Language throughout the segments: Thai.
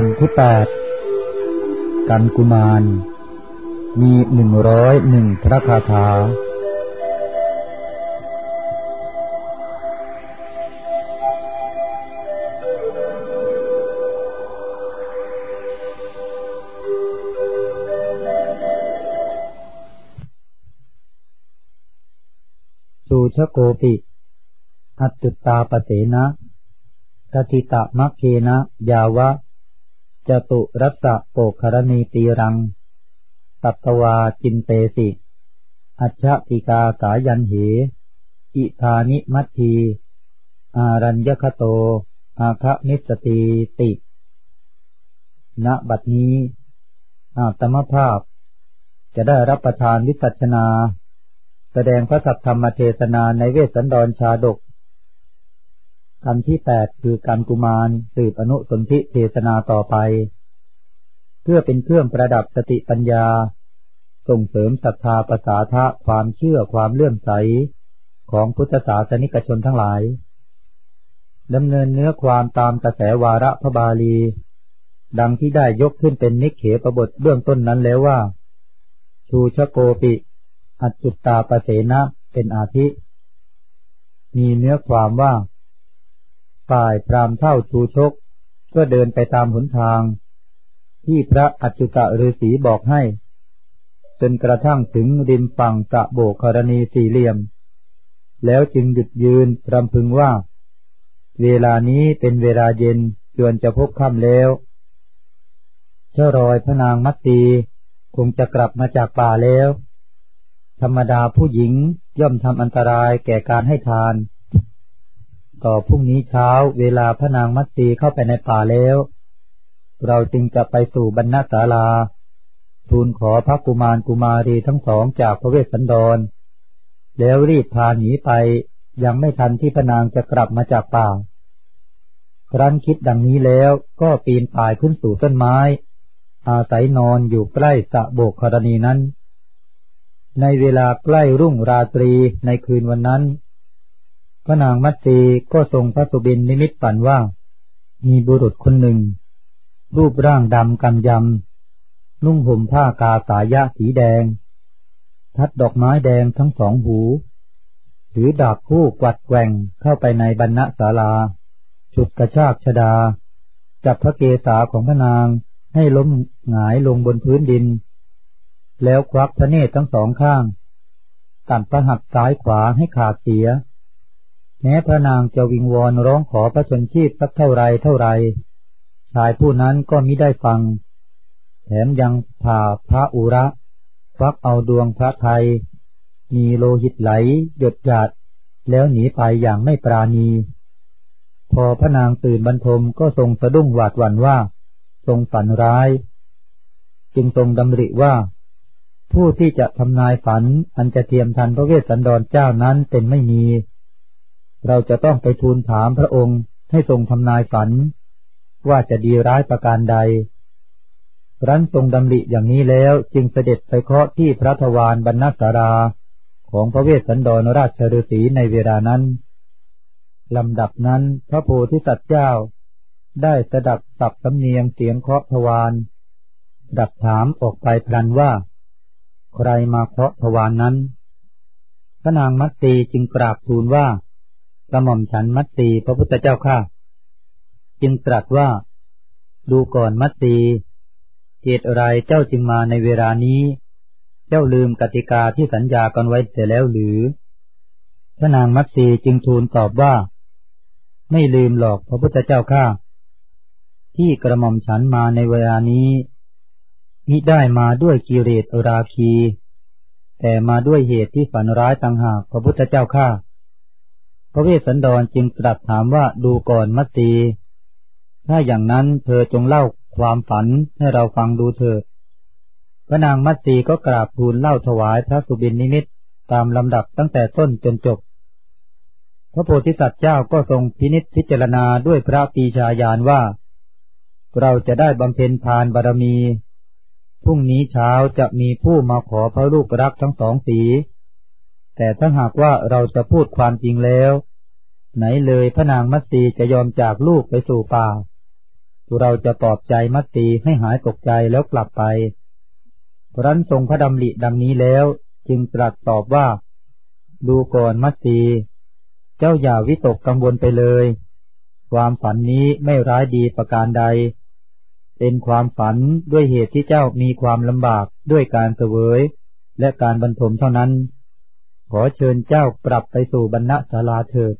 กันที่แปดกันกุมาร มีหนึ่งร้อยหนึ่งพระคาถาดูชโกปิอัตตุตาปเสนะกติตะมัคเคนะ ยาวะ จตุรัสะโปคารณีตีรัง ตัตวาจินเตสิ อัจฉติกาสายันเห อิธานิมัตทีอารัญญคโต อาคะนิสติติ ณ บัดนี้ อาตมภาพ จะได้รับประทานวิสัชนา แสดงพระสัทธรรมเทศนาในเวสสันดรชาดก กันที่แปดคือการกุมารสืบอนุสนธิเทศนาต่อไป เพื่อเป็นเครื่องประดับสติปัญญา ส่งเสริมศรัทธาประสาทะความเชื่อความเลื่อมใส ของพุทธศาสนิกชนทั้งหลายดำเนินเนื้อความตามกระแสวาระพระบาลี ดังที่ได้ยกขึ้นเป็นนิเขปบทเบื้องต้นนั้นแล้วว่า ชูชโกปิ อัจจุตตาปเสนะเป็นอาทิ มีเนื้อความว่า ฝ่ายพรามเท่าชูชก ก็เดินไปตามหนทาง ที่พระอัจจุตะฤาษีบอกให้ จนกระทั่งถึงริมฝั่งกะโบกรณีสี่เหลี่ยม แล้วจึงหยุดยืนรำพึงว่า เวลานี้เป็นเวลาเย็นจวนจะพบค่ำแล้ว เจ้ารอยพระนางมัตตีคงจะกลับมาจากป่าแล้ว ธรรมดาผู้หญิงย่อมทำอันตรายแก่การให้ทาน ต่อพรุ่งนี้เช้าเวลาพระนางมัตสีเข้าไปในป่าแล้ว เราจึงจะไปสู่บรรณศาลา ทูลขอพระกุมารกุมารีทั้งสองจากพระเวสสันดร แล้วรีบพาหนีไปยังไม่ทันที่พระนางจะกลับมาจากป่า ครั้นคิดดังนี้แล้วก็ปีนป่ายขึ้นสู่ต้นไม้ อาศัยนอนอยู่ใกล้สะโบกกรณีนั้น ในเวลาใกล้รุ่งราตรีในคืนวันนั้น พระนางมัตสีก็ทรงพระสุบินนิมิตฝันว่า มีบุรุษคนหนึ่ง รูปร่างดำกำยำ นุ่งห่มผ้ากาสายะสีแดง ทัดดอกไม้แดงทั้งสองหู ถือดาบคู่กวัดแกว่งเข้าไปในบรรณศาลาฉุดกระชากชดา จับพระเกศาของพระนางให้ล้มหงายลงบนพื้นดิน แล้วควักพระเนตรทั้งสองข้าง ตัดประหัตซ้ายขวาให้ขาดเสีย แม้พระนางจะวิงวอนร้องขอพระชนชีพสักเท่าไรเท่าไร ชายผู้นั้นก็มิได้ฟัง แถมยังผ่าพระอุระควักเอาดวงพระไทย มีโลหิตไหลหยดหยาดแล้วหนีไปอย่างไม่ปราณี พอพระนางตื่นบรรทมก็ทรงสะดุ้งหวาดหวั่นว่า ทรงฝันร้าย จึงทรงดำริว่า ผู้ที่จะทำนายฝันอันจะเทียมทันพระเวสสันดรเจ้านั้นเป็นไม่มี เราจะต้องไปทูลถามพระองค์ให้ทรงทำนายฝัน ว่าจะดีร้ายประการใดรันทรงดำริอย่างนี้แล้วจึงเสด็จไปเคาะที่พระทวารบรรณสาราของพระเวสสันดรราชฤาษีในเวลานั้นลำดับนั้นพระโพธิสัตว์เจ้า ได้สดับสับสำเนียงเสียงเคาะทวารดับถามออกไปพลันว่า ใครมาเคาะทวารนนั้นพระนางมัตสีจึงกราบทูลว่า กระหม่อมฉันมัตสีพระพุทธเจ้าข้าจึงตรัสว่า ดูก่อนมัตสีเหตุอะไรเจ้าจึงมาในเวลานี้ เจ้าลืมกติกาที่สัญญากันไว้เสียแล้วหรือ พระนางมัตสีจึงทูลตอบว่า ไม่ลืมหรอกพระพุทธเจ้าข้าที่กระหม่อมฉันมาในเวลานี้มิได้มาด้วยกิเลสราคี แต่มาด้วยเหตุที่ฝันร้ายต่างหากพระพุทธเจ้าข้า ระเวสสันดรจึงตรัสถามว่าดูก่อนมัตสีถ้าอย่างนั้นเธอจงเล่าความฝันให้เราฟังดูเถิดพระนางมัตสีก็กราบทูลเล่าถวายพระสุบินนิมิตตามลำดับตั้งแต่ต้นจนจบ พระโพธิสัตว์เจ้าก็ทรงพินิษพิจารณาด้วยพระปีชาญาณว่า เราจะได้บำเพ็ญทานบารมี พรุ่งนี้เช้าจะมีผู้มาขอพระลูกรักทั้งสองสี แต่ถ้าหากว่าเราจะพูดความจริงแล้ว ไหนเลยพระนางมัตสีจะยอมจากลูกไปสู่ป่าเราจะปลอบใจมัตสีให้หายตกใจแล้วกลับไปรันทรงพระดำริดังนี้แล้ว จึงตรัสตอบว่า ดูก่อนมัตสีเจ้าอย่าวิตกกังวลไปเลย ความฝันนี้ไม่ร้ายดีประการใด เป็นความฝันด้วยเหตุที่เจ้ามีความลำบากด้วยการเสวย และการบรรทมเท่านั้น ขอเชิญเจ้ากลับไปสู่บรรณศาลาเถิด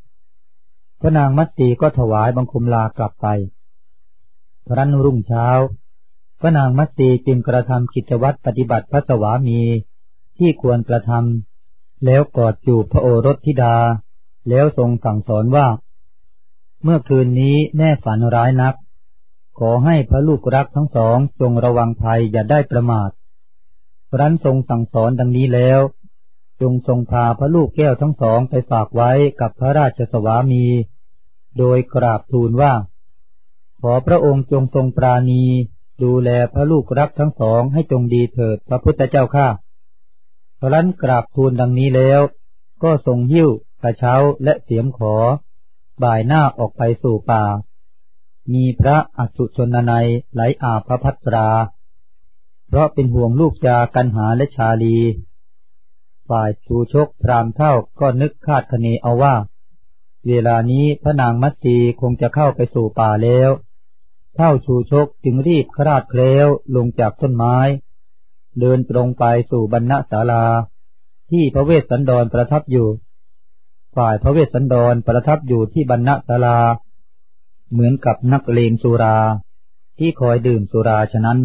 พระนางมัตสีก็ถวายบังคมลากลับไปพรันรุ่งเช้า พระนางมัตสีจึงกระทำกิจวัตรปฏิบัติพระสวามีที่ควรกระทำแล้วกอดจูบพระโอรสธิดา แล้วทรงสั่งสอนว่า เมื่อคืนนี้แม่ฝันร้ายนัก ขอให้พระลูกรักทั้งสองจงระวังภัยอย่าได้ประมาทรันทรงสั่งสอนดังนี้แล้ว จงทรงพาพระลูกแก้วทั้งสองไปฝากไว้กับพระราชสวามี โดยกราบทูลว่า ขอพระองค์จงทรงปราณี ดูแลพระลูกรักทั้งสองให้จงดีเถิดพระพุทธเจ้าข้าพระลันกราบทูลดังนี้แล้ว ก็ทรงหิ้วกระเช้าและเสียมขอ บ่ายหน้าออกไปสู่ป่า มีพระอสุชนนัยไหลอาพระพัตรา เพราะเป็นห่วงลูกจากันหาและชาลี ฝ่ายชูชกพรามเท่าก็นึกคาดคะเนเอาว่า เวลานี้พระนางมัตสีคงจะเข้าไปสู่ป่าแล้ว เท่าชูชกจึงรีบคราดเคล้วลงจากต้นไม้ เดินตรงไปสู่บรรณศาลา ที่พระเวสสันดรประทับอยู่ ฝ่ายพระเวสสันดรประทับอยู่ที่บรรณศาลา เหมือนกับนักเลงสุราที่คอยดื่มสุราฉะนั้น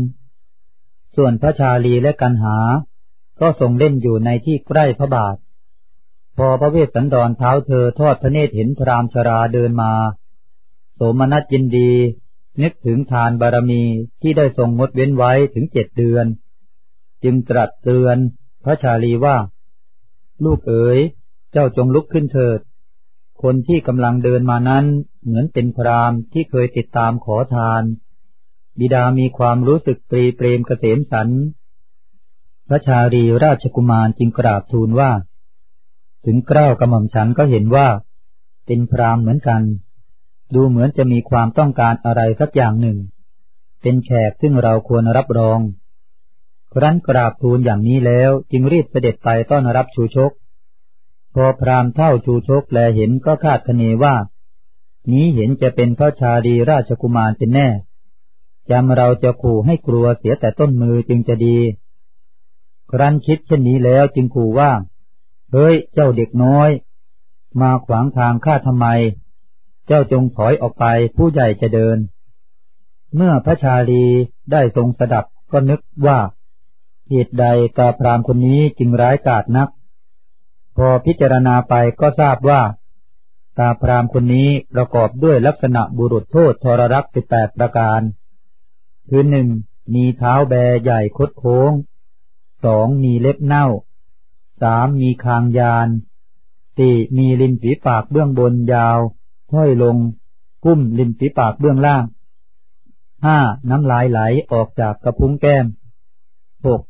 ส่วนพระชาลีและกัณหา ก็ทรงเล่นอยู่ในที่ใกล้พระบาท พอพระเวสสันดรเท้าเธอทอดพระเนตรเห็นพราหมณ์ชราเดินมา โสมนัสยินดี นึกถึงทานบารมีที่ได้ทรงงดเว้นไว้ถึงเจ็ดเดือน จึงตรัสเตือนพระชาลีว่า ลูกเอ๋ย เจ้าจงลุกขึ้นเถิด คนที่กำลังเดินมานั้นเหมือนเป็นพรามที่เคยติดตามขอทาน บิดามีความรู้สึกตรีเปรมเกษมสัน พระชาลีราชกุมารจึงกราบทูลว่า ถึงเกล้ากระหม่อมฉันก็เห็นว่า เป็นพรามเหมือนกัน ดูเหมือนจะมีความต้องการอะไรสักอย่างหนึ่ง เป็นแขกซึ่งเราควรรับรอง ครั้นกราบทูลอย่างนี้แล้วจึงรีบเสด็จไปต้อนรับชูชก พอพรามเท่าชูชกแลเห็นก็คาดคะเนว่า นี้เห็นจะเป็นพระชาดีราชกุมารเป็นแน่จำเราจะขู่ให้กลัวเสียแต่ต้นมือจึงจะดี ครั้นคิดเช่นนี้แล้วจึงขู่ว่า เฮ้ย เจ้าเด็กน้อย มาขวางทางข้าทำไม เจ้าจงถอยออกไปผู้ใหญ่จะเดิน เมื่อพระชาลีได้ทรงสดับก็นึกว่าเหตุใดกาพรามคนนี้จึงร้ายกาจนัก พอพิจารณาไปก็ทราบว่า ตาพรามคนนี้ประกอบด้วยลักษณะบุรุษโทษทรรักสิบแปดประการ คือหนึ่งมีเท้าแบใหญ่คดโค้ง สองมีเล็บเน่าสามมีคางยานสี่มีริมฝีปากเบื้องบนยาวห้อยลง กุ้มริมฝีปากเบื้องล่างห้าน้ำลายไหลออกจากกระพุ้งแก้มหก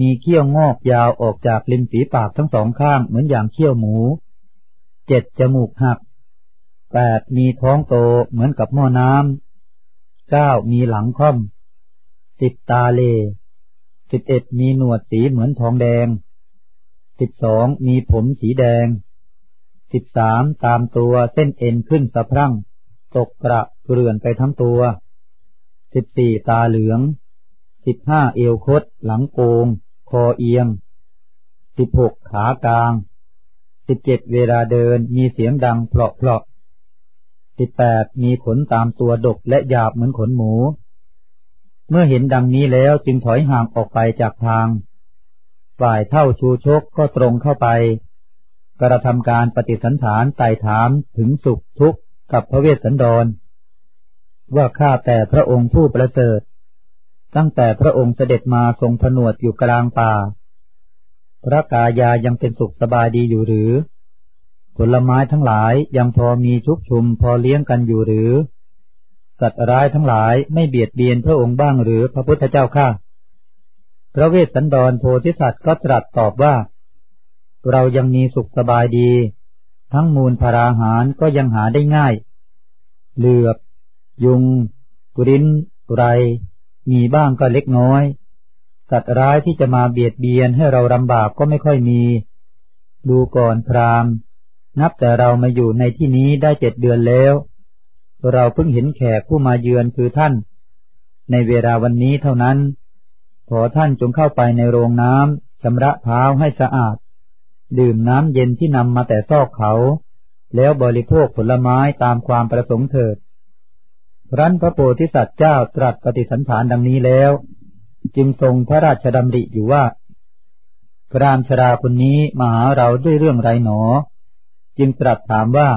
มีเขี้ยวงอกยาวออกจากริมฝีปากทั้งสองข้างเหมือนอย่างเขี้ยวหมูเจ็ดจมูกหักแปดมีท้องโตเหมือนกับหม้อน้ำเก้ามีหลังค่อมสิบตาเล สิบเอ็ดมีหนวดสีเหมือนทองแดง สิบสองมีผมสีแดง สิบสามตามตัวเส้นเอ็นขึ้นสะพรั่ง ตกกระเกลื่อนไปทั้งตัว สิบสี่ตาเหลือง สิบห้าเอวคด หลังโกง คอเอียง สิบหกขากลาง สิบเจ็ดเวลาเดินมีเสียงดังเพลาะเพลาะสิบแปดมีขนตามตัวดกและหยาบเหมือนขนหมู เมื่อเห็นดังนี้แล้วจึงถอยห่างออกไปจากทาง ฝ่ายเท่าชูชกก็ตรงเข้าไป กระทำการปฏิสันฐานไต่ถามถึงสุขทุกข์กับพระเวสสันดร ว่าข้าแต่พระองค์ผู้ประเสริฐ ตั้งแต่พระองค์เสด็จมาทรงผนวดอยู่กลางป่า พระกายายังเป็นสุขสบายดีอยู่หรือ ผลไม้ทั้งหลายยังพอมีชุกชุมพอเลี้ยงกันอยู่หรือ สัตว์ร้ายทั้งหลายไม่เบียดเบียนพระองค์บ้างหรือพระพุทธเจ้าข้า พระเวสสันดรโพธิสัตว์ก็ตรัสตอบว่า เรายังมีสุขสบายดี ทั้งมูลพาราหารก็ยังหาได้ง่าย เหลือบ ยุง กริ้น ไร มีบ้างก็เล็กน้อย สัตว์ร้ายที่จะมาเบียดเบียนให้เราลำบากก็ไม่ค่อยมี ดูก่อนพรามนับแต่เรามาอยู่ในที่นี้ได้เจ็ดเดือนแล้ว เราเพิ่งเห็นแขกผู้มาเยือนคือท่าน ในเวลาวันนี้เท่านั้น ขอท่านจงเข้าไปในโรงน้ำชำระเท้าให้สะอาด ดื่มน้ำเย็นที่นำมาแต่ซอกเขา แล้วบริโภคผลไม้ตามความประสงค์เถิดรันพระโพธิสัตว์เจ้าตรัสปฏิสันฐานดังนี้แล้ว จึงทรงพระราชดำริอยู่ว่า พรามชราคนนี้มาหาเราด้วยเรื่องไรหนอ จึงตรัสถามว่า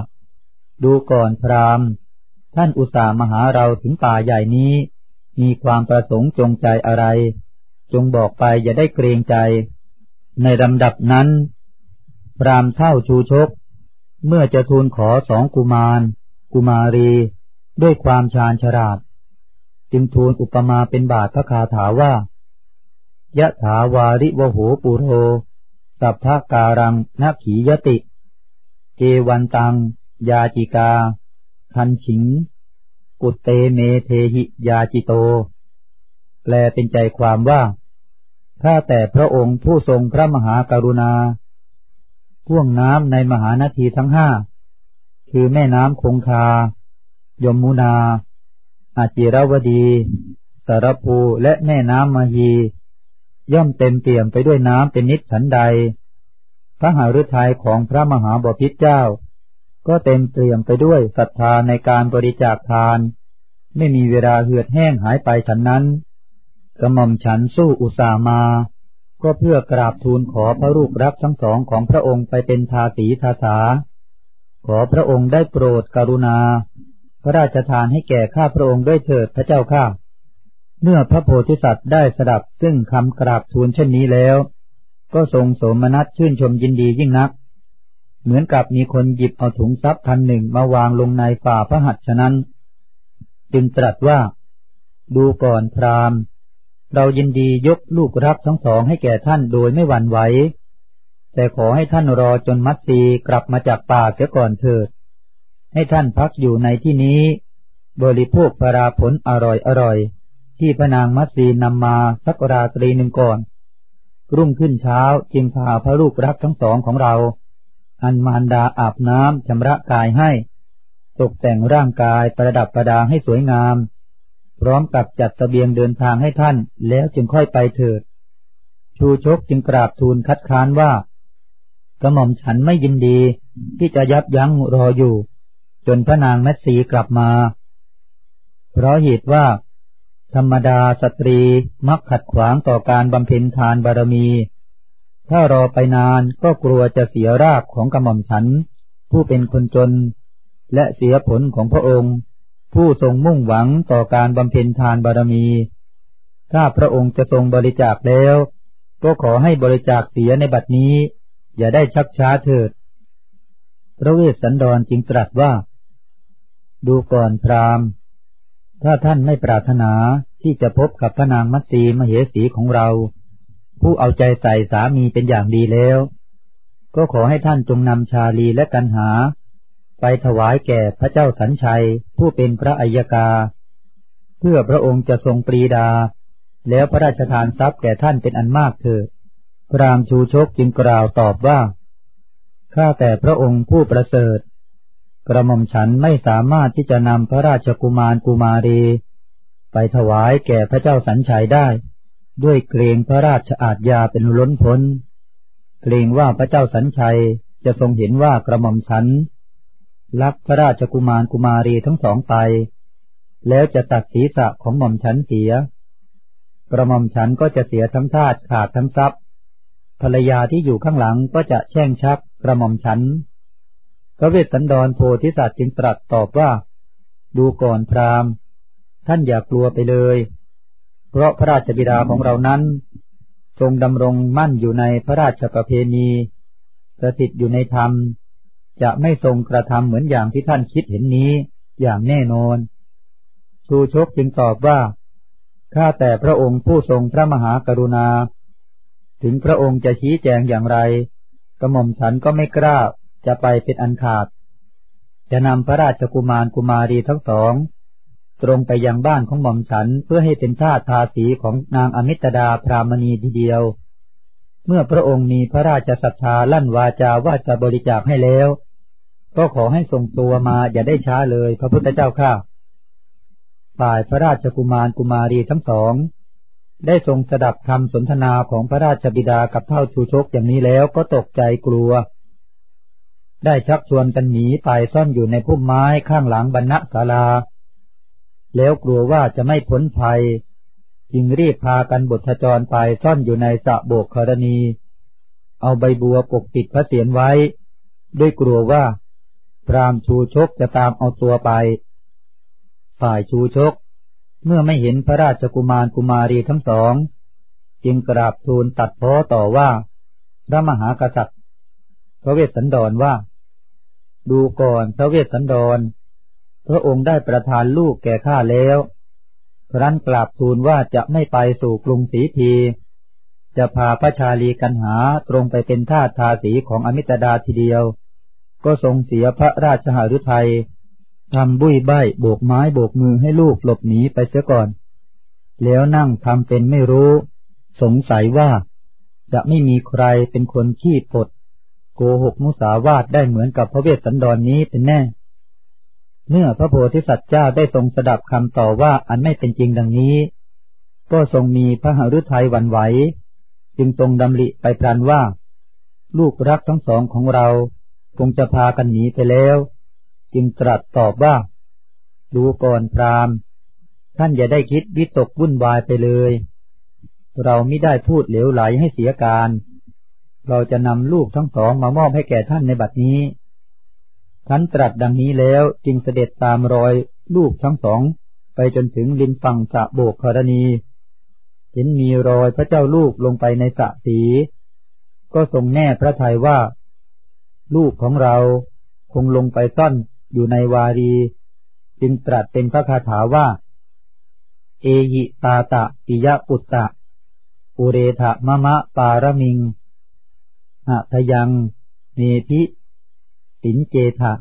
ดูก่อนพราม ท่านอุตส่าห์มาหาเราถึงป่าใหญ่นี้ มีความประสงค์จงใจอะไร จงบอกไปอย่าได้เกรงใจ ในลำดับนั้น พรามเท่าชูชก เมื่อจะทูลขอสองกุมาร กุมารี ด้วยความชาญฉลาด จึงทูลอุปมาเป็นบาทพระคาถาว่ายะถาวาริวโหปุโรสัพพการังนักขียติ เจวันตัง ยาจิกา ทันฉิง กุตเตเมเทหิยาจิโต แปลเป็นใจความว่า ถ้าแต่พระองค์ผู้ทรงพระมหากรุณาพ่วงน้ำในมหานาทีทั้งห้า คือแม่น้ำคงคา ยมุนา อาจิรวดี สารภูและแม่น้ำมหี ย่อมเต็มเปี่ยมไปด้วยน้ำเป็นนิดฉันใด พระหฤทัยของพระมหาบพิตรเจ้า ก็เต็มเปี่ยมไปด้วยศรัทธาในการบริจาคทาน ไม่มีเวลาเหือดแห้งหายไปฉันนั้น กระหม่อมฉันสู้อุสามา ก็เพื่อกราบทูลขอพระรูปรักทั้งสองของพระองค์ไปเป็นทาสีทาสา ขอพระองค์ได้โปรดกรุณา พระราชทานให้แก่ข้าพระองค์ด้วยเถิดพระเจ้าข้าเมื่อพระโพธิสัตว์ได้สดับซึ่งคำกราบทูลเช่นนี้แล้ว ก็ทรงโสมนัสชื่นชมยินดียิ่งนัก เหมือนกับมีคนหยิบเอาถุงทรัพย์พันหนึ่งมาวางลงในฝ่าพระหัตถ์ฉะนั้น จึงตรัสว่า ดูก่อนพรามเรายินดียกลูกรักทั้งสองให้แก่ท่านโดยไม่หวั่นไหว แต่ขอให้ท่านรอจนมัตสีกลับมาจากป่าเสียก่อนเถิด ให้ท่านพักอยู่ในที่นี้ บริโภคปราผลอร่อยอร่อยที่พระนางมัตสีนำมาสักราตรีหนึ่งก่อน รุ่งขึ้นเช้าจึงพาพระลูกรักทั้งสองของเรา อันมารดาอาบน้ำชำระกายให้ ตกแต่งร่างกายประดับประดาให้สวยงาม พร้อมกับจัดสเสบียงเดินทางให้ท่านแล้วจึงค่อยไปเถิด ชูชกจึงกราบทูลคัดค้านว่ากระหม่อมฉันไม่ยินดีที่จะยับยั้งรออยู่ จนพระนางแมสีกลับมา เพราะเหตุว่า ธรรมดาสตรีมักขัดขวางต่อการบำเพ็ญทานบารมี ถ้ารอไปนานก็กลัวจะเสียรากของกระหม่อมฉัน ผู้เป็นคนจน และเสียผลของพระองค์ ผู้ทรงมุ่งหวังต่อการบำเพ็ญทานบารมี ถ้าพระองค์จะทรงบริจาคแล้ว ก็ขอให้บริจาคเสียในบัดนี้ อย่าได้ชักช้าเถิด พระเวสสันดรจึงตรัสว่า ดูก่อนพรามถ้าท่านไม่ปรารถนาที่จะพบกับพระนางมัตสีมเหสีของเรา ผู้เอาใจใส่สามีเป็นอย่างดีแล้ว ก็ขอให้ท่านจงนำชาลีและกันหา ไปถวายแก่พระเจ้าสัญชัยผู้เป็นพระอัยกา เพื่อพระองค์จะทรงปรีดา แล้วพระราชทานทรัพย์แก่ท่านเป็นอันมากเถิดพรามชูชกจึงกล่าวตอบว่าข้าแต่พระองค์ผู้ประเสริฐ กระหม่อมฉันไม่สามารถที่จะนำพระราชกุมารกุมารี ไปถวายแก่พระเจ้าสัญชัยได้ ด้วยเกรงพระราชอาทยาเป็นล้นพ้น เกรงว่าพระเจ้าสัญชัยจะทรงเห็นว่ากระหม่อมฉัน ลักพระราชกุมารกุมารีทั้งสองไป แล้วจะตัดศีรษะของหม่อมฉันเสีย กระหม่อมฉันก็จะเสียทั้งทาตขาดทั้งทรัพย์ ภรรยาที่อยู่ข้างหลังก็จะแช่งชักกระหม่อมฉัน พระเวสสันดรโพธิสัตว์จึงตรัสตอบว่า ดูก่อนพราหมณ์ ท่านอย่ากลัวไปเลย เพราะพระราชบิดาของเรานั้น ทรงดำรงมั่นอยู่ในพระราชประเพณี สถิตอยู่ในธรรม จะไม่ทรงกระทำเหมือนอย่างที่ท่านคิดเห็นนี้อย่างแน่นอน ชูชกจึงตอบว่าข้าแต่พระองค์ผู้ทรงพระมหากรุณา ถึงพระองค์จะชี้แจงอย่างไร กระหม่อมฉันก็ไม่กล้าจะไปเป็นอันขาด จะนำพระราชกุมารกุมารีทั้งสอง ตรงไปยังบ้านของหม่อมฉันเพื่อให้เป็นทาสทาสีของนางอมิตดาพรามณีทีเดียว เมื่อพระองค์มีพระราชศรัทธาลั่นวาจาว่าจะบริจาคให้แล้ว ก็ขอให้ส่งตัวมาอย่าได้ช้าเลยพระพุทธเจ้าข้าฝ่ายพระราชกุมารกุมารีทั้งสอง ได้ทรงสดับคำสนทนาของพระราชบิดากับเท่าชูชกอย่างนี้แล้วก็ตกใจกลัว ได้ชักชวนกันหนีไปซ่อนอยู่ในพุ่มไม้ข้างหลังบรรณศาลา แล้วกลัวว่าจะไม่พ้นภัย จึงรีบพากันบทจรไปซ่อนอยู่ในสะโบกครณี เอาใบบัวปกปิดพระเศียรไว้ ด้วยกลัวว่า พรามชูชกจะตามเอาตัวไป ฝ่ายชูชก เมื่อไม่เห็นพระราชกุมารกุมารีทั้งสอง จึงกราบทูลตัดพ้อต่อว่า พระมหากษัตริย์ พระเวสสันดรว่า ดูก่อนพระเวสสันดร พระองค์ได้ประทานลูกแก่ข้าแล้วครั้นกราบทูลว่าจะไม่ไปสู่กรุงศรีพีจะพาพระชาลีกันหาตรงไปเป็นทาสทาสีของอมิตดาทีเดียว ก็ทรงเสียพระราชหฤทัยทำบุ้ยใบโบกไม้โบกมือให้ลูกหลบหนีไปเสียก่อน แล้วนั่งทำเป็นไม่รู้ สงสัยว่าจะไม่มีใครเป็นคนขี้ปด โกหกมุสาวาทได้เหมือนกับพระเวสสันดรนนี้เป็นแน่ เมื่อพระโพธิสัตว์เจ้าได้ทรงสดับคำต่อว่าอันไม่เป็นจริงดังนี้ ก็ทรงมีพระหฤทัยหวั่นไหว จึงทรงดำริไปพรันว่า ลูกรักทั้งสองของเราคงจะพากันหนีไปแล้ว จึงตรัสตอบว่า ดูก่อนพรามท่านอย่าได้คิดวิตกวุ่นวายไปเลย เราไม่ได้พูดเหลวไหลให้เสียการ เราจะนำลูกทั้งสองมามอบให้แก่ท่านในบัดนี้ ท่านตรัสดังนี้แล้วจึงเสด็จตามรอยลูกทั้งสอง ไปจนถึงริมฝั่งสะโบกครณี เห็นมีรอยพระเจ้าลูกลงไปในสะสี ก็ทรงแน่พระทัยว่า ลูกของเราคงลงไปซ่อนอยู่ในวารี จึงตรัสเป็นพระคาถาว่า เอหิตาตะปิยะปุตตะ อุเรทะมะมะปารมิงหะทยังเนพิ สินเจทะ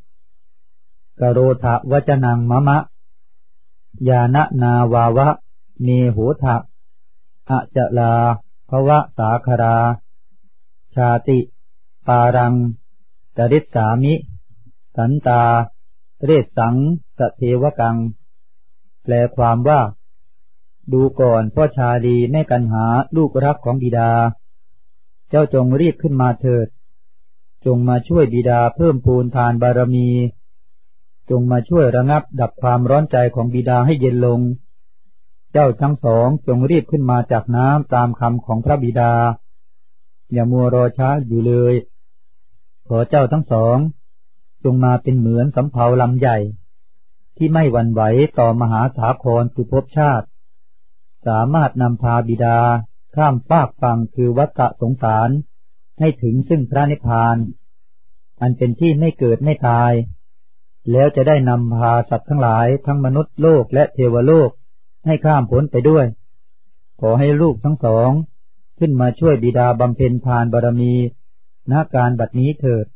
กโรทะวจนังมะมะ ยานะนาวาวะเนโหทะอะจะลาภวะสาครา ชาติ ปารังกริษสามิ สันตา เรศสังสเทวกัง แปลความว่า ดูก่อนพ่อชาลีแม่กันหาลูกรักของบิดา เจ้าจงรีบขึ้นมาเถิด จงมาช่วยบิดาเพิ่มพูนทานบารมี จงมาช่วยระงับดับความร้อนใจของบิดาให้เย็นลง เจ้าทั้งสองจงรีบขึ้นมาจากน้ำตามคำของพระบิดา อย่ามัวรอช้าอยู่เลย ขอเจ้าทั้งสอง จงมาเป็นเหมือนสำเภาลำใหญ่ ที่ไม่หวั่นไหวต่อมหาสาครสุภพชาติ สามารถนำพาบิดาข้ามฟากฝั่งคือวัฏสงสารให้ถึงซึ่งพระนิพพาน อันเป็นที่ไม่เกิดไม่ตาย แล้วจะได้นำพาสัตว์ทั้งหลายทั้งมนุษย์โลกและเทวโลกให้ข้ามพ้นไปด้วย ขอให้ลูกทั้งสอง ขึ้นมาช่วยบิดาบำเพ็ญทานบารมีณการบัดนี้เถิด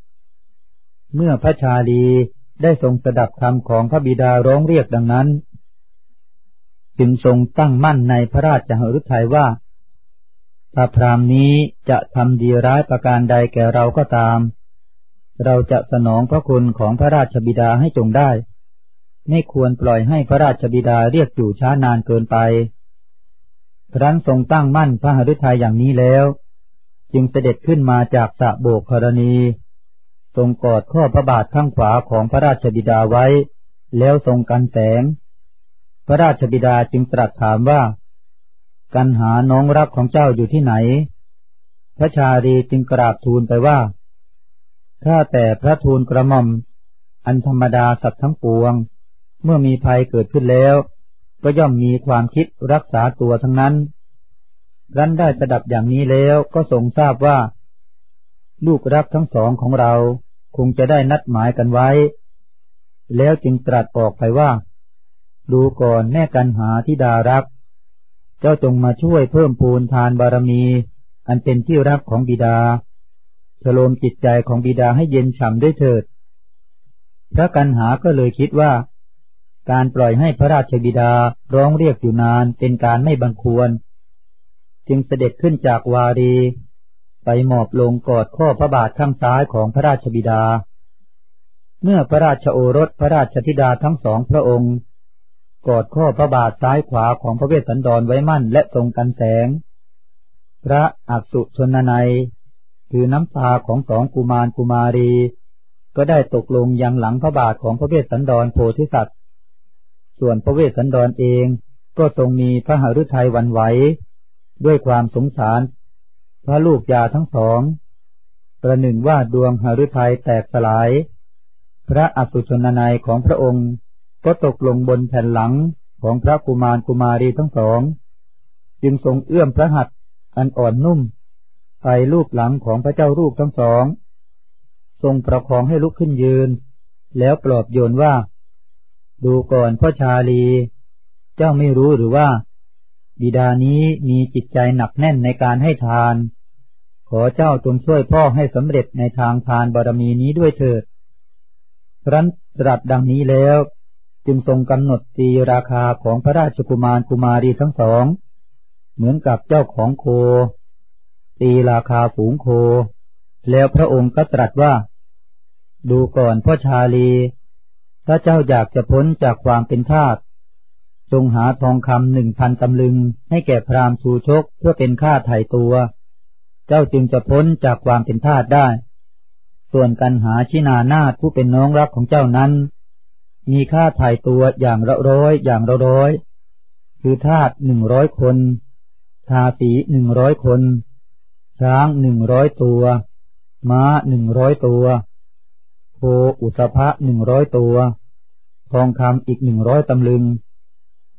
เมื่อพระชาลีได้ทรงสดับคำของพระบิดาร้องเรียกดังนั้น จึงทรงตั้งมั่นในพระราชหฤทัยว่าถ้าพรามนี้จะทำดีร้ายประการใดแก่เราก็ตาม เราจะสนองพระคุณของพระราชบิดาให้จงได้ ไม่ควรปล่อยให้พระราชบิดาเรียกอยู่ช้านานเกินไป ครั้นทรงตั้งมั่นพระหฤทัยอย่างนี้แล้ว จึงเสด็จขึ้นมาจากสะโบกครณี ทรงกอดข้อพระบาทข้างขวาของพระราชบิดาไว้ แล้วทรงกันแสง พระราชบิดาจึงตรัสถามว่า กันหาน้องรักของเจ้าอยู่ที่ไหน พระชาดีจึงกราบทูลไปว่า ถ้าแต่พระทูลกระหม่อม อันธรรมดาสัตว์ทั้งปวง เมื่อมีภัยเกิดขึ้นแล้ว ก็ย่อมมีความคิดรักษาตัวทั้งนั้น รั้นได้สดับอย่างนี้แล้วก็ทรงทราบว่า ลูกรักทั้งสองของเราคงจะได้นัดหมายกันไว้ แล้วจึงตรัสออกไปว่า ดูก่อนแม่กันหาที่ดารัก เจ้าจงมาช่วยเพิ่มพูนทานบารมี อันเป็นที่รักของบิดา ฉโลมจิตใจของบิดาให้เย็นฉ่ำด้วยเถิด พระกันหาก็เลยคิดว่า การปล่อยให้พระราชบิดาร้องเรียกอยู่นานเป็นการไม่บังควร จึงเสด็จขึ้นจากวารี ไปหมอบลงกอดข้อพระบาทข้างซ้ายของพระราชบิดา เมื่อพระราชโอรสพระราชธิดาทั้งสองพระองค์ กอดข้อพระบาทซ้ายขวาของพระเวสสันดรไว้มั่นและทรงกันแสง พระอักษุชนนัย คือน้ำตาของสองกุมารกุมารี ก็ได้ตกลงยังหลังพระบาทของพระเวสสันดรโพธิสัตว์ ส่วนพระเวสสันดรเองก็ทรงมีพระหฤทัยวันไหว ด้วยความสงสาร พระลูกยาทั้งสองประหนึ่งว่าดวงหฤทัยแตกสลาย พระอสุชนนัยของพระองค์ ก็ตกลงบนแผ่นหลังของพระกุมารกุมารีทั้งสอง จึงทรงเอื้อมพระหัตถ์อันอ่อนนุ่ม ไปลูกหลังของพระเจ้ารูปทั้งสอง ทรงประคองให้ลุกขึ้นยืน แล้วปลอบโยนว่า ดูก่อนพ่อชาลี เจ้าไม่รู้หรือว่า บิดานี้มีจิตใจหนักแน่นในการให้ทาน ขอเจ้าจงช่วยพ่อให้สำเร็จในทางทานบารมีนี้ด้วยเถิดครั้นตรัสดังนี้แล้ว จึงทรงกำหนดตีราคาของพระราชกุมารกุมารีทั้งสอง เหมือนกับเจ้าของโค ตีราคาฝูงโค แล้วพระองค์ก็ตรัสว่า ดูก่อนพ่อชาลี ถ้าเจ้าอยากจะพ้นจากความเป็นทาสจงหาทองคำหนึ่งพันตำลึงให้แก่พราหมณ์ชูชกเพื่อเป็นค่าไถ่ตัว เจ้าจึงจะพ้นจากความเป็นทาสได้ ส่วนกันหาชินานาผู้เป็นน้องรักของเจ้านั้น มีค่าไถ่ตัวอย่างละร้อยอย่างละร้อย คือทาสหนึ่งร้อยคน ทาสีหนึ่งร้อยคน ช้างหนึ่งร้อยตัว ม้าหนึ่งร้อยตัวโคอุสภะหนึ่งร้อยตัว ทองคำอีกหนึ่งร้อยตำลึง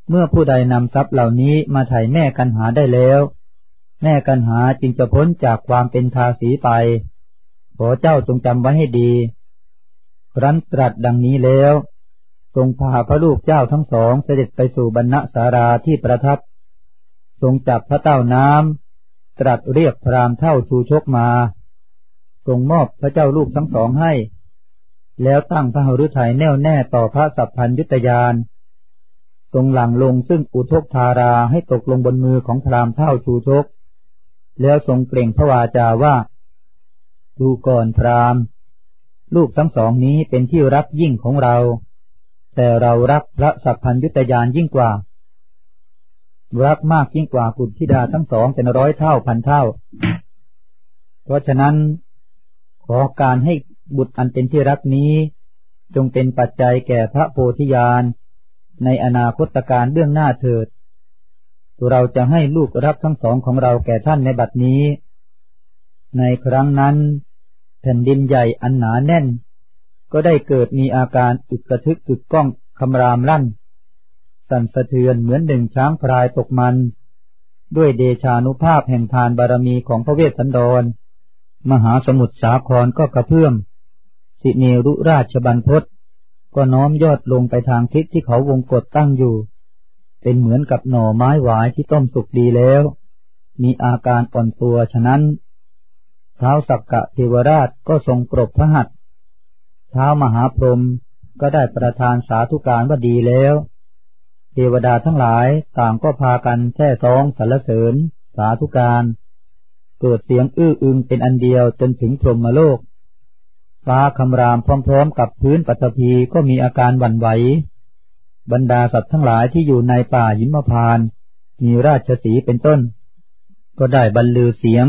เมื่อผู้ใดนำทรัพย์เหล่านี้มาไถ่แม่กันหาได้แล้ว แม่กันหาจึงจะพ้นจากความเป็นทาสีไป ขอเจ้าจงจำไว้ให้ดี ครั้นตรัสดังนี้แล้วทรงพาพระลูกเจ้าทั้งสองเสด็จไปสู่บรรณสาราที่ประทับ ทรงจับพระเต้าน้ำ ตรัสเรียกพรามเท่าชูชกมาทรงมอบพระเจ้าลูกทั้งสองให้ แล้วตั้งพระหฤทัยแน่วแน่ต่อพระสัพพัญยุตยานทรงหลังลงซึ่งอุทกธาราให้ตกลงบนมือของพรามเท่าชูชก แล้วทรงเปล่งพระวาจาว่า ดูก่อนพรามลูกทั้งสองนี้เป็นที่รักยิ่งของเรา แต่เรารักพระสัพพัญยุตยานยิ่งกว่า รักมากยิ่งกว่าบุตรธิดาทั้งสองเป็นร้อยเท่าพันเท่า เพราะฉะนั้นขอการให้บุตรอันเป็นที่รักนี้ จงเป็นปัจจัยแก่พระโพธิญาณในอนาคตการเบื้องหน้าเถิด เราจะให้ลูกรักทั้งสองของเราแก่ท่านในบัดนี้ ในครั้งนั้น แผ่นดินใหญ่อันหนาแน่น ก็ได้เกิดมีอาการอึกกระทึกอึกก้องคำรามลั่น สั่นสะเทือนเหมือนหนึ่งช้างพรายตกมัน ด้วยเดชานุภาพแห่งทานบารมีของพระเวสสันดร มหาสมุทรสาครก็กระเพื่อมสิเนรุราชบันพศก็น้อมยอดลงไปทางทิศที่เขาวงกฏตั้งอยู่ เป็นเหมือนกับหน่อไม้หวายที่ต้มสุกดีแล้ว มีอาการอ่อนตัวฉะนั้นเท้าสักกะเทวราชก็ทรงกรบพระหัตถ์เท้ามหาพรหมก็ได้ประทานสาธุการว่าดีแล้ว เทวดาทั้งหลายต่างก็พากันแช่ซองสรรเสริญ สาธุการ เกิดเสียงอื้ออึงเป็นอันเดียวจนถึงพรหมโลก ฟ้าคำรามพร้อมๆกับพื้นปัตภีก็มีอาการหวั่นไหว บรรดาสัตว์ทั้งหลายที่อยู่ในป่าหิมพานมีราชสีเป็นต้น ก็ได้บรรลือเสียง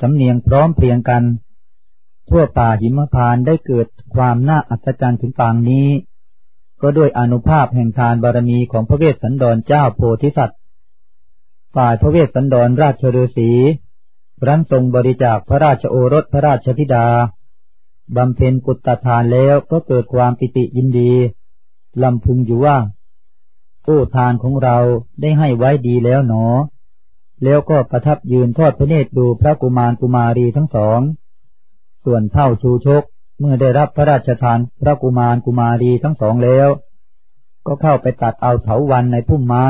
สำเนียงพร้อมเพรียงกัน ทั่วป่าหิมพานได้เกิดความน่าอัศจรรย์ถึงปางนี้ ก็ด้วยอนุภาพแห่งทานบารมีของพระเวสสันดรเจ้าโพธิสัตว์ ฝ่ายพระเวสสันดรราชฤาษีรันทรงบริจาคพระราชโอรสพระราชธิดา บำเพ็ญกุตทานแล้วก็เกิดความปิติยินดี ลำพึงอยู่ว่า โอ้ทานของเราได้ให้ไว้ดีแล้วหนอ แล้วก็ประทับยืนทอดพระเนตรดูพระกุมารกุมารีทั้งสอง ส่วนเท่าชูชก เมื่อได้รับพระราชทานพระกุมารกุมารีทั้งสองแล้ว ก็เข้าไปตัดเอาเถาวันในพุ่มไม้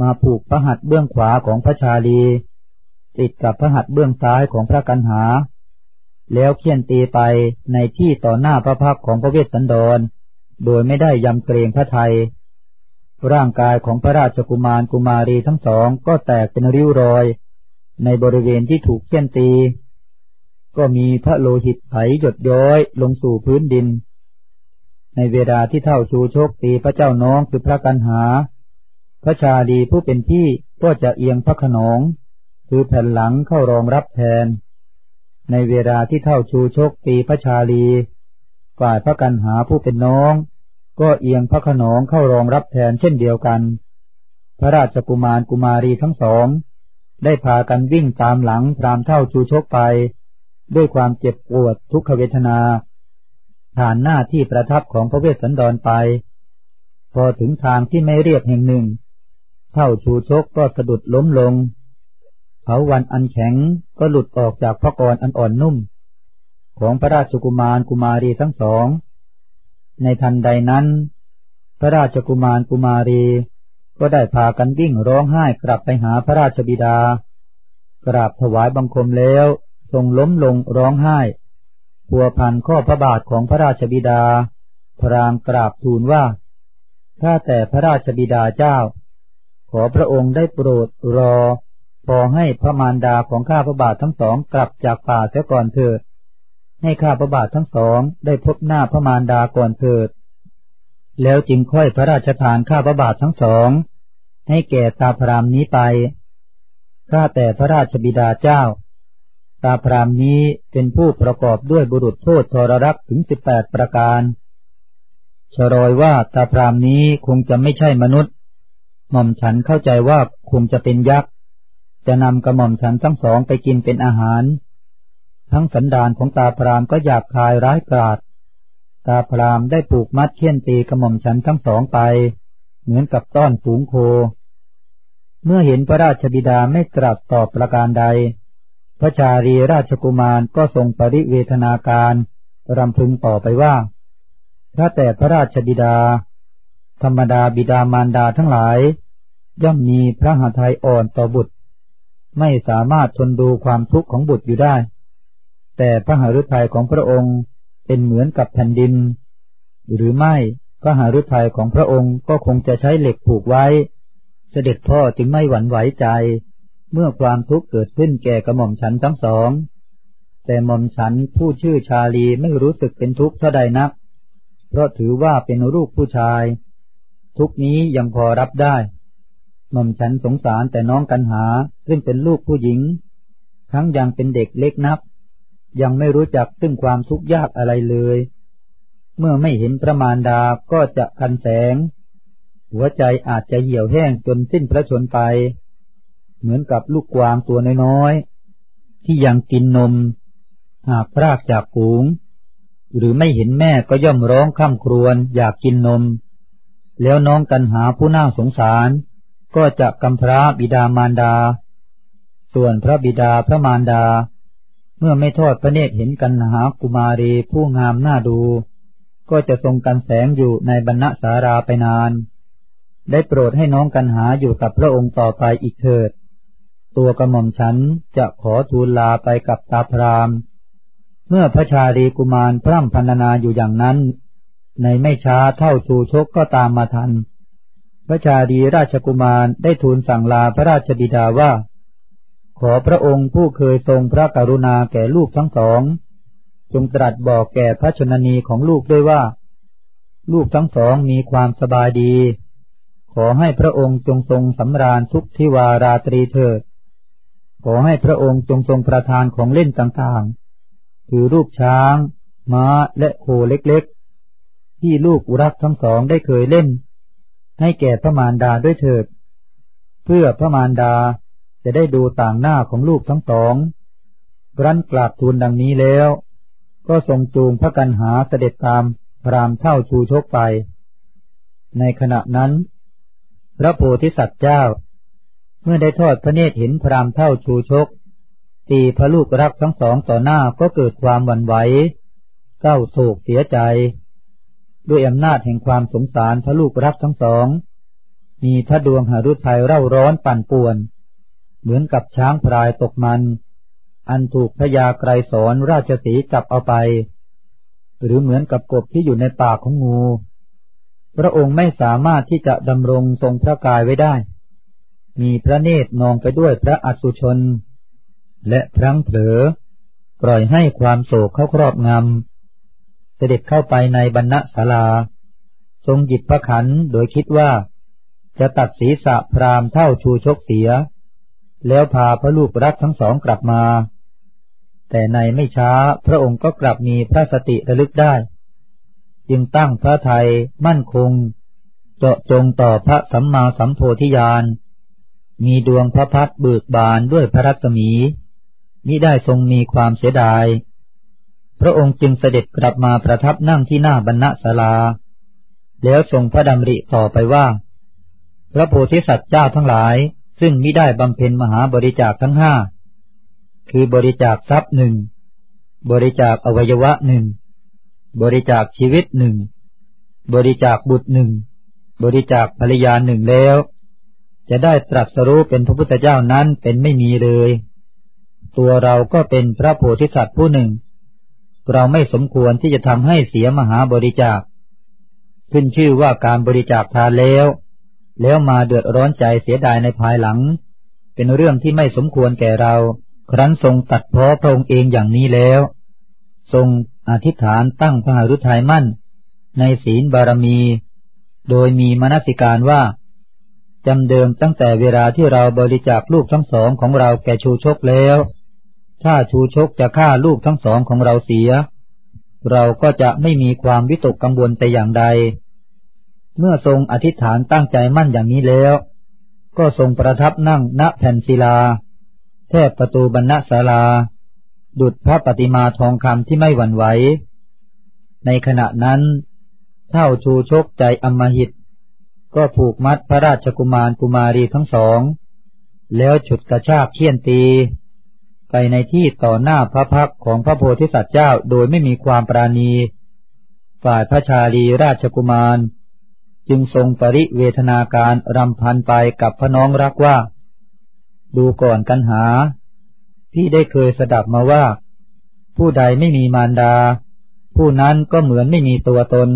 มาผูกพระหัตถ์เบื้องขวาของพระชาลี ติดกับพระหัตถ์เบื้องซ้ายของพระกันหา แล้วเคี่ยนตีไปในที่ต่อหน้าพระพักของพระเวสสันดร โดยไม่ได้ยำเกรงพระไทย ร่างกายของพระราชกุมารกุมารีทั้งสองก็แตกเป็นริ้วรอย ในบริเวณที่ถูกเขี้ยนตี ก็มีพระโลหิตไหลหยดย้อยลงสู่พื้นดิน ในเวลาที่เท่าชูโชคตีพระเจ้าน้องคือพระกันหา พระชาดีผู้เป็นพี่ก็จะเอียงพระขนง คือแผ่นหลังเข้ารองรับแทน ในเวลาที่เท่าชูโชคตีพระชาลีฝ่ายพระกันหาผู้เป็นน้อง ก็เอียงพระขนงเข้ารองรับแทนเช่นเดียวกัน พระราชกุมารกุมารีทั้งสอง ได้พากันวิ่งตามหลังพรามเท่าชูชกไป ด้วยความเจ็บปวดทุกขเวทนาผ่านหน้าที่ประทับของพระเวสสันดรไป พอถึงทางที่ไม่เรียบแห่งหนึ่ง เท่าชูชกก็สะดุดล้มลงเถาวันอันแข็งก็หลุดออกจากพระกรอันอ่อนนุ่ม ของพระราชกุมารกุมารีทั้งสอง ในทันใดนั้น พระราชกุมารกุมารีก็ได้พากันวิ่งร้องไห้กลับไปหาพระราชบิดา กราบถวายบังคมแล้ว ทรงล้มลงร้องไห้พัวพันข้อพระบาทของพระราชบิดา พรางกราบทูลว่า ถ้าแต่พระราชบิดาเจ้า ขอพระองค์ได้โปรดรอ พอให้พระมารดาของข้าพระบาททั้งสองกลับจากป่าเสียก่อนเถิด ให้ข้าพระบาททั้งสองได้พบหน้าพระมารดาก่อนเถิด แล้วจึงค่อยพระราชทานข้าพระบาททั้งสอง ให้แก่ตาพรามนี้ไป ข้าแต่พระราชบิดาเจ้า ตาพรามนี้เป็นผู้ประกอบด้วยบุรุษโทษทรรักถึงสิบแปดประการชรอยว่าตาพรามนี้คงจะไม่ใช่มนุษย์หม่อมฉันเข้าใจว่าคงจะเป็นยักษ์ จะนำกระหม่อมฉันทั้งสองไปกินเป็นอาหาร ทั้งสันดานของตาพรามก็อยากคายร้ายกราดตาพรามได้ปลูกมัดเคี่ยนตีกระหม่อมฉันทั้งสองไป เหมือนกับต้อนฝูงโค เมื่อเห็นพระราชบิดาไม่ตรัสตอบประการใด พระชารีราชกุมารก็ทรงปริเวทนาการรำพึงต่อไปว่า ถ้าแต่พระราชบิดา ธรรมดาบิดามารดาทั้งหลาย ย่อมมีพระหทัยอ่อนต่อบุตร ไม่สามารถทนดูความทุกข์ของบุตรอยู่ได้ แต่พระหฤทัยของพระองค์เป็นเหมือนกับแผ่นดิน หรือไม่พระหฤทัยของพระองค์ก็คงจะใช้เหล็กผูกไว้ เสด็จพ่อจึงไม่หวั่นไหวใจ เมื่อความทุกข์เกิดขึ้นแก่กระหม่อมฉันทั้งสอง แต่หม่อมฉันผู้ชื่อชาลีไม่รู้สึกเป็นทุกข์เท่าใดนัก เพราะถือว่าเป็นลูกผู้ชาย ทุกนี้ยังพอรับได้ หม่อมฉันสงสารแต่น้องกันหาซึ่งเป็นลูกผู้หญิง ทั้งยังเป็นเด็กเล็กนัก ยังไม่รู้จักซึ่งความทุกข์ยากอะไรเลย เมื่อไม่เห็นประมาณดาก็จะกันแสง หัวใจอาจจะเหี่ยวแห้งจนสิ้นพระชนไป เหมือนกับลูกกวางตัวน้อยๆที่ยังกินนม หากพรากจากฝูง หรือไม่เห็นแม่ก็ย่อมร้องข้ามครวญอยากกินนม แล้วน้องกันหาผู้น่าสงสาร ก็จะกำพร้าบิดามารดา ส่วนพระบิดาพระมารดา เมื่อไม่ทอดพระเนตรเห็นกันหากุมารีผู้งามน่าดู ก็จะทรงกันแสงอยู่ในบรรณสาราไปนาน ได้โปรดให้น้องกันหาอยู่กับพระองค์ต่อไปอีกเถิด ตัวกระหม่อมฉันจะขอทูลลาไปกับตาพรามเมื่อพระชาลีกุมารพร่ำพันนาอยู่อย่างนั้น ในไม่ช้าเท่าชูชกก็ตามมาทัน พระชาดีราชกุมารได้ทูลสั่งลาพระราชบิดาว่า ขอพระองค์ผู้เคยทรงพระกรุณาแก่ลูกทั้งสอง จงตรัสบอกแก่พระชนนีของลูกด้วยว่า ลูกทั้งสองมีความสบายดี ขอให้พระองค์จงทรงสำราญทุกทิวาราตรีเถิด ขอให้พระองค์จงทรงประทานของเล่นต่างๆ คือรูปช้าง ม้าและโคเล็กๆ ที่ลูกรักทั้งสองได้เคยเล่น ให้แก่พระมารดาด้วยเถิด เพื่อพระมารดาจะได้ดูต่างหน้าของลูกทั้งสองรั้นกราบทูลดังนี้แล้ว ก็ทรงจูงพระกันหาเสด็จตามพรามเท่าชูชกไป ในขณะนั้น พระโพธิสัตว์เจ้า เมื่อได้ทอดพระเนตรเห็นพรามเท่าชูชก ตีพระลูกรักทั้งสองต่อหน้าก็เกิดความหวั่นไหวเศร้าโศกเสียใจ ด้วยอำนาจแห่งความสงสารพระลูกรักทั้งสอง มีพระดวงหารุทัยเร่าร้อนปั่นป่วน เหมือนกับช้างพลายตกมัน อันถูกพญาไกรสอนราชสีจับเอาไป หรือเหมือนกับกบที่อยู่ในปากของงู พระองค์ไม่สามารถที่จะดำรงทรงพระกายไว้ได้ มีพระเนตรนองไปด้วยพระอสุชน และพลั้งเผลอ ปล่อยให้ความโศกเข้าครอบงำ เสด็จเข้าไปในบรรณศาลา ทรงหยิบพระขันโดยคิดว่า จะตัดศีรษะพรามเท่าชูชกเสีย แล้วพาพระลูกรักทั้งสองกลับมา แต่ในไม่ช้าพระองค์ก็กลับมีพระสติระลึกได้ จึงตั้งพระไทยมั่นคง เจาะจงต่อพระสัมมาสัมโพธิญาณ มีดวงพระพักเบิกบานด้วยพระรัศมี มิได้ทรงมีความเสียดาย พระองค์จึงเสด็จกลับมาประทับนั่งที่หน้าบรรณศาลา แล้วทรงพระดำริต่อไปว่า พระโพธิสัตว์เจ้าทั้งหลาย ซึ่งมิได้บำเพ็ญมหาบริจาคทั้งห้า คือบริจาคทรัพย์หนึ่ง บริจาคอวัยวะหนึ่ง บริจาคชีวิตหนึ่ง บริจาคบุตรหนึ่ง บริจาคภรรยาหนึ่งแล้ว จะได้ตรัสรู้เป็นพระพุทธเจ้านั้นเป็นไม่มีเลย ตัวเราก็เป็นพระโพธิสัตว์ผู้หนึ่ง เราไม่สมควรที่จะทำให้เสียมหาบริจาค ขึ้นชื่อว่าการบริจาคทานแล้ว แล้วมาเดือดร้อนใจเสียดายในภายหลัง เป็นเรื่องที่ไม่สมควรแก่เรา ครั้นทรงตัดพ้อพระองค์เองอย่างนี้แล้ว ทรงอธิษฐานตั้งพระหฤทัยมั่น ในศีลบารมี โดยมีมนสิการว่า จำเดิมตั้งแต่เวลาที่เราบริจาคลูกทั้งสองของเราแก่ชูชกแล้ว ถ้าชูชกจะฆ่าลูกทั้งสองของเราเสีย เราก็จะไม่มีความวิตกกังวลแต่อย่างใด เมื่อทรงอธิษฐานตั้งใจมั่นอย่างนี้แล้ว ก็ทรงประทับนั่งณแผ่นศิลา แทบประตูบรรณศาลา ดุดพระปฏิมาทองคำที่ไม่หวั่นไหว ในขณะนั้น เท่าชูชกใจอมหิต ก็ผูกมัดพระราชกุมารกุมารีทั้งสอง แล้วฉุดกระชากเคี่ยนตี ไปในที่ต่อหน้าพระพักของพระโพธิสัตว์เจ้าโดยไม่มีความปราณี ฝ่ายพระชาลีราชกุมาร จึงทรงปริเวทนาการรำพันไปกับพระน้องรักว่า ดูก่อนกันหา ที่ได้เคยสดับมาว่า ผู้ใดไม่มีมารดา ผู้นั้นก็เหมือนไม่มีตัวตน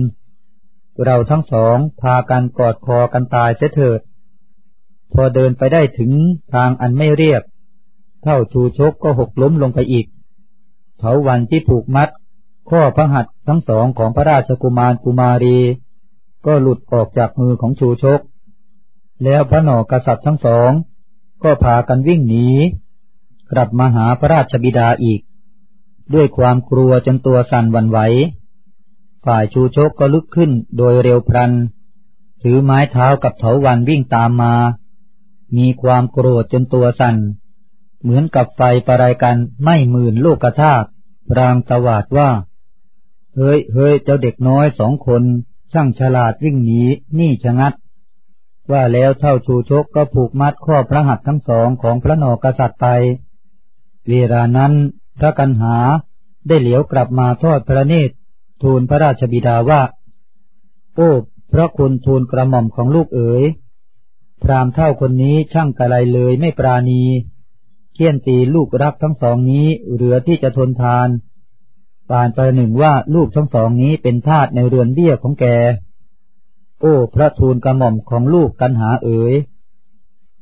เราทั้งสองพากันกอดคอกันตายเสียเถิด พอเดินไปได้ถึงทางอันไม่เรียบ เท่าชูชกก็หกล้มลงไปอีก เถาวันที่ผูกมัด ข้อพระหัตทั้งสองของพระราชกุมารกุมารี ก็หลุดออกจากมือของชูชก แล้วพระหนอกษัตริย์ทั้งสอง ก็พากันวิ่งหนี กลับมาหาพระราชบิดาอีก ด้วยความกลัวจนตัวสั่นวันไหว ฝ่ายชูชกก็ลุกขึ้นโดยเร็วพลัน ถือไม้เท้ากับเถาวันวิ่งตามมา มีความโกรธจนตัวสั่น เหมือนกับไฟประไรกันไม่หมื่นโลกธาตุรางตวาดว่า เฮ้ยเฮ้ยเจ้าเด็กน้อยสองคน ช่างฉลาดวิ่งหนีนี่ชะงัด ว่าแล้วเท่าชูชกก็ผูกมัดข้อพระหัตถ์ทั้งสองของพระนอกษัตริย์ไป เวลานั้นพระกันหาได้เหลียวกลับมาทอดพระเนตร ทูลพระราชบิดาว่า โอ้พระคุณทูลกระหม่อมของลูกเอ๋ยพรามเท่าคนนี้ช่างกะไรเลยไม่ปราณีเคี่ยนตีลูกรักทั้งสองนี้เหลือที่จะทนทานปานไปหนึ่งว่าลูกทั้งสองนี้เป็นทาสในเรือนเบี้ยของแก โอ้พระทูลกระหม่อมของลูกกันหาเอ๋ย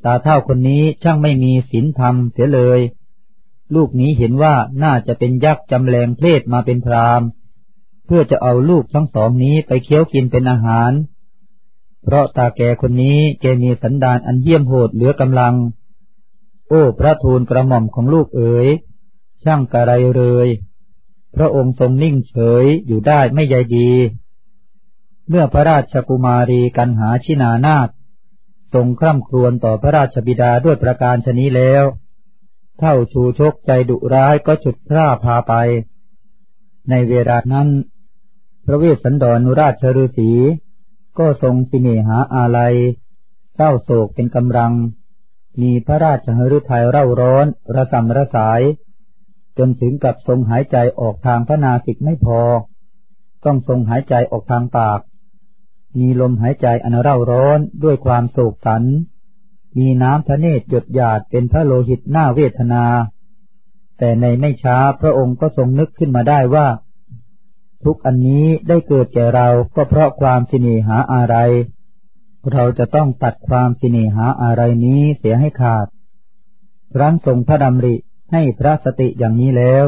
ตาเท่าคนนี้ช่างไม่มีศีลธรรมเสียเลย ลูกนี้เห็นว่าน่าจะเป็นยักษ์จำแรงเพศมาเป็นพราม เพื่อจะเอาลูกทั้งสองนี้ไปเคี้ยวกินเป็นอาหาร เพราะตาแก่คนนี้แกมีสันดานอันเยี่ยมโหดเหลือกำลัง โอ้พระทูลกระหม่อมของลูกเอ๋ย ช่างกระไรเลย พระองค์ทรงนิ่งเฉยอยู่ได้ไม่ใยดี เมื่อพระราชกุมารีกันหาชินานาถทรงคร่ำครวญต่อพระราชบิดาด้วยประการชนี้แล้ว เท่าชูชกใจดุร้ายก็ฉุดพร่าพาไป ในเวลานั้น พระเวสสันดรราชฤาษีก็ทรงสิเนหาอาลัย เศร้าโศกเป็นกำลัง มีพระราชหฤทัยเร่าร้อน ระสำระสาย จนถึงกับทรงหายใจออกทางพระนาสิกไม่พอ ต้องทรงหายใจออกทางปาก มีลมหายใจอันเร่าร้อนด้วยความโศกสัน มีน้ำพระเนตรหยดหยาดเป็นพระโลหิตหน้าเวทนา แต่ในไม่ช้าพระองค์ก็ทรงนึกขึ้นมาได้ว่า ทุกอันนี้ได้เกิดแก่เราก็เพราะความสิเนหาอะไร เราจะต้องตัดความสิเนหาอะไรนี้เสียให้ขาดครั้นทรงพระดำริให้พระสติอย่างนี้แล้ว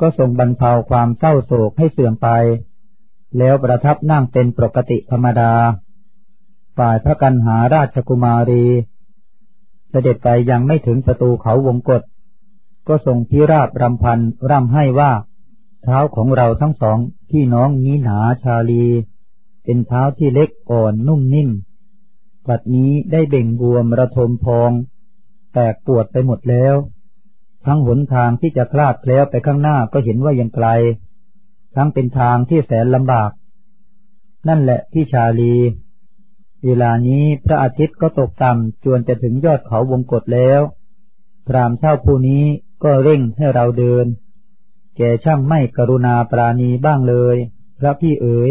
ก็ทรงบรรเทาความเศร้าโศกให้เสื่อมไป แล้วประทับนั่งเป็นปกติธรรมดา ฝ่ายพระกันหาราชกุมารี เสด็จไปยังไม่ถึงประตูเขาวงกฏก็ทรงพิราบรำพันร่ำให้ว่า เท้าของเราทั้งสองพี่น้องนี้หนาชาลี เป็นเท้าที่เล็กอ่อนนุ่มนิ่มปัดนี้ได้เบ่งบวมระทมพอง แตกปวดไปหมดแล้ว ทั้งหนทางที่จะคลาดแคล้วไปข้างหน้าก็เห็นว่ายังไกล ทั้งเป็นทางที่แสนลำบาก นั่นแหละที่ชาลี เวลานี้พระอาทิตย์ก็ตกต่ำจวนจะถึงยอดเขาวงกฏแล้ว พรามเช่าผู้นี้ก็เร่งให้เราเดิน แกช่างไม่กรุณาปราณีบ้างเลย พระพี่เอ๋ย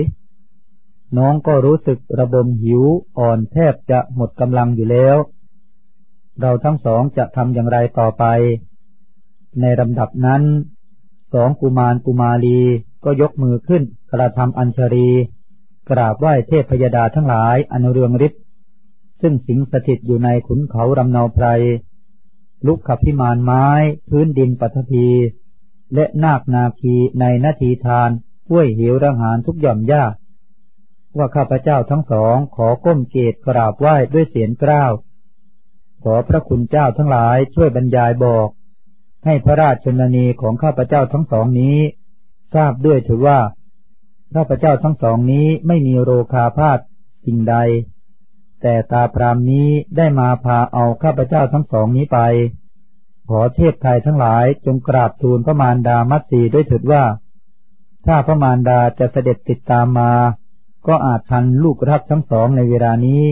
น้องก็รู้สึกระบมหิวอ่อนแทบจะหมดกำลังอยู่แล้ว เราทั้งสองจะทำอย่างไรต่อไป ในลำดับนั้น สองกุมารกุมารีก็ยกมือขึ้นกระทำอัญชรี กราบไหว้เทพพยดาทั้งหลายอนุเรืองฤทธิ์ซึ่งสิงสถิตอยู่ในขุนเขารำเนาไพรลุกขับพิมานไม้ พื้นดินปัทภี และนาคนาคีในนาทีทานห้วยหิวระหารทุกหย่อมยากว่าข้าพเจ้าทั้งสองขอก้มเกตกราบไหว้ด้วยเสียงกล้าว ขอพระคุณเจ้าทั้งหลายช่วยบรรยายบอก ให้พระราชชนนีของข้าพเจ้าทั้งสองนี้ ทราบด้วยถือว่า ข้าพเจ้าทั้งสองนี้ไม่มีโรคาพาธสิ่งใด แต่ตาพรามนี้ได้มาพาเอาข้าพเจ้าทั้งสองนี้ไป ขอเทพไทยทั้งหลายจงกราบทูลพระมารดามัตสีด้วยเถิดว่า ถ้าพระมารดาจะเสด็จติดตามมา ก็อาจทันลูกรักทั้งสองในเวลานี้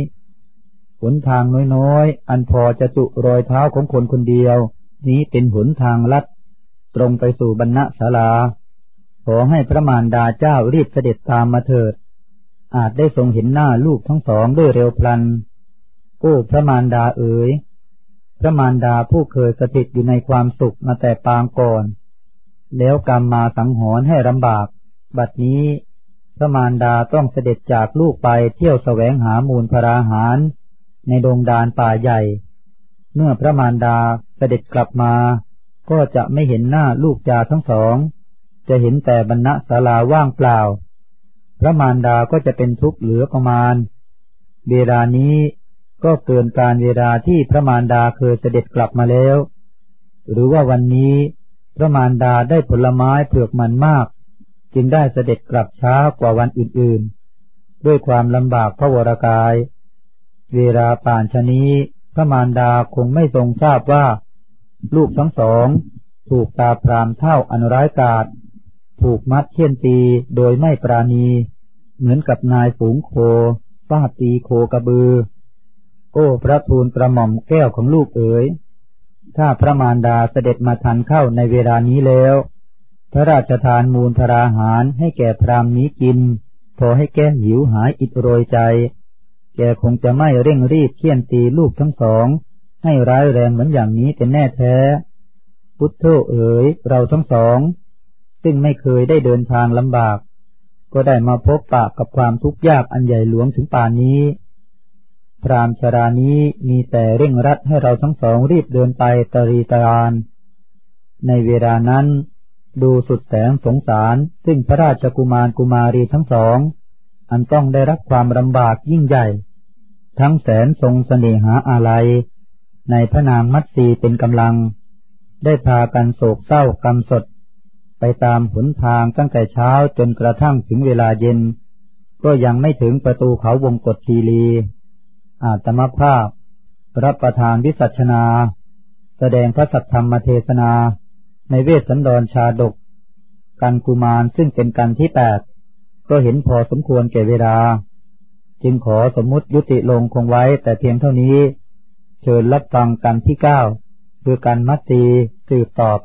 หนทางน้อยๆ อันพอจะจุรอยเท้าของคนคนเดียว นี้เป็นหนทางลัด ตรงไปสู่บรรณศาลา ขอให้พระมารดาเจ้ารีบเสด็จตามมาเถิด อาจได้ทรงเห็นหน้าลูกทั้งสองด้วยเร็วพลัน โอ้พระมารดาเอ๋ย พระมารดาผู้เคยสถิตอยู่ในความสุขมาแต่ปางก่อน แล้วกรรมมาสังหรณ์ให้ลำบาก บัดนี้พระมารดาต้องเสด็จจากลูกไปเที่ยวแสวงหามูลพราหาร ในดงดานป่าใหญ่ เมื่อพระมารดาเสด็จกลับมา ก็จะไม่เห็นหน้าลูกจาทั้งสอง จะเห็นแต่บรรณศาลาว่างเปล่า พระมารดาก็จะเป็นทุกข์เหลือประมาณ เวลานี้ ก็เกินการเวลาที่พระมารดาเคยเสด็จกลับมาแล้ว หรือว่าวันนี้พระมารดาได้ผลไม้เผือกมันมาก จึงได้เสด็จกลับช้ากว่าวันอื่นๆ ด้วยความลำบากพระวรกาย เวลาป่านชนี้พระมารดาคงไม่ทรงทราบว่า ลูกทั้งสอง ถูกตาพรามเท่าอนุร้ายกาศถูกมัดเคี่ยนตีโดยไม่ปราณี เหมือนกับนายฝูงโคฟาดตีโคกระบือ โอ้พระทูลกระหม่อมแก้วของลูกเอ๋ย ถ้าพระมารดาเสด็จมาทันเข้าในเวลานี้แล้ว พระราชทานมูลธราหารให้แก่พรามนี้กิน พอให้แก้หิวหายอิดโรยใจ แกคงจะไม่เร่งรีบเคี่ยนตีลูกทั้งสอง ให้ร้ายแรงเหมือนอย่างนี้เป็นแน่แท้ พุทธเอ๋ย เราทั้งสอง ซึ่งไม่เคยได้เดินทางลำบาก ก็ได้มาพบปะกับความทุกข์ยากอันใหญ่หลวงถึงป่านนี้ พรามชรานี้มีแต่เร่งรัดให้เราทั้งสองรีบเดินไปตรีตาราน ในเวลานั้น ดูสุดแสงสงสาร ซึ่งพระราชกุมารกุมารีทั้งสอง อันต้องได้รับความลำบากยิ่งใหญ่ ทั้งแสนทรงเสน่หาอะไรในพระนางมัตสีเป็นกำลัง ได้พากันโศกเศร้ากำสด ไปตามหนทางตั้งแต่เช้าจนกระทั่งถึงเวลาเย็น ก็ยังไม่ถึงประตูเขาวงกฏทีลี อาตมภาพ รับประทานวิสัชนา แสดงพระสัทธรรมเทศนา ในเวสสันดรชาดก กันกุมารซึ่งเป็นกันที่แปด ก็เห็นพอสมควรแก่เวลา จึงขอสมมุติยุติลงคงไว้แต่เพียงเท่านี้ เชิญรับฟังกันที่เก้าคือการมัตตีสืบต่อไป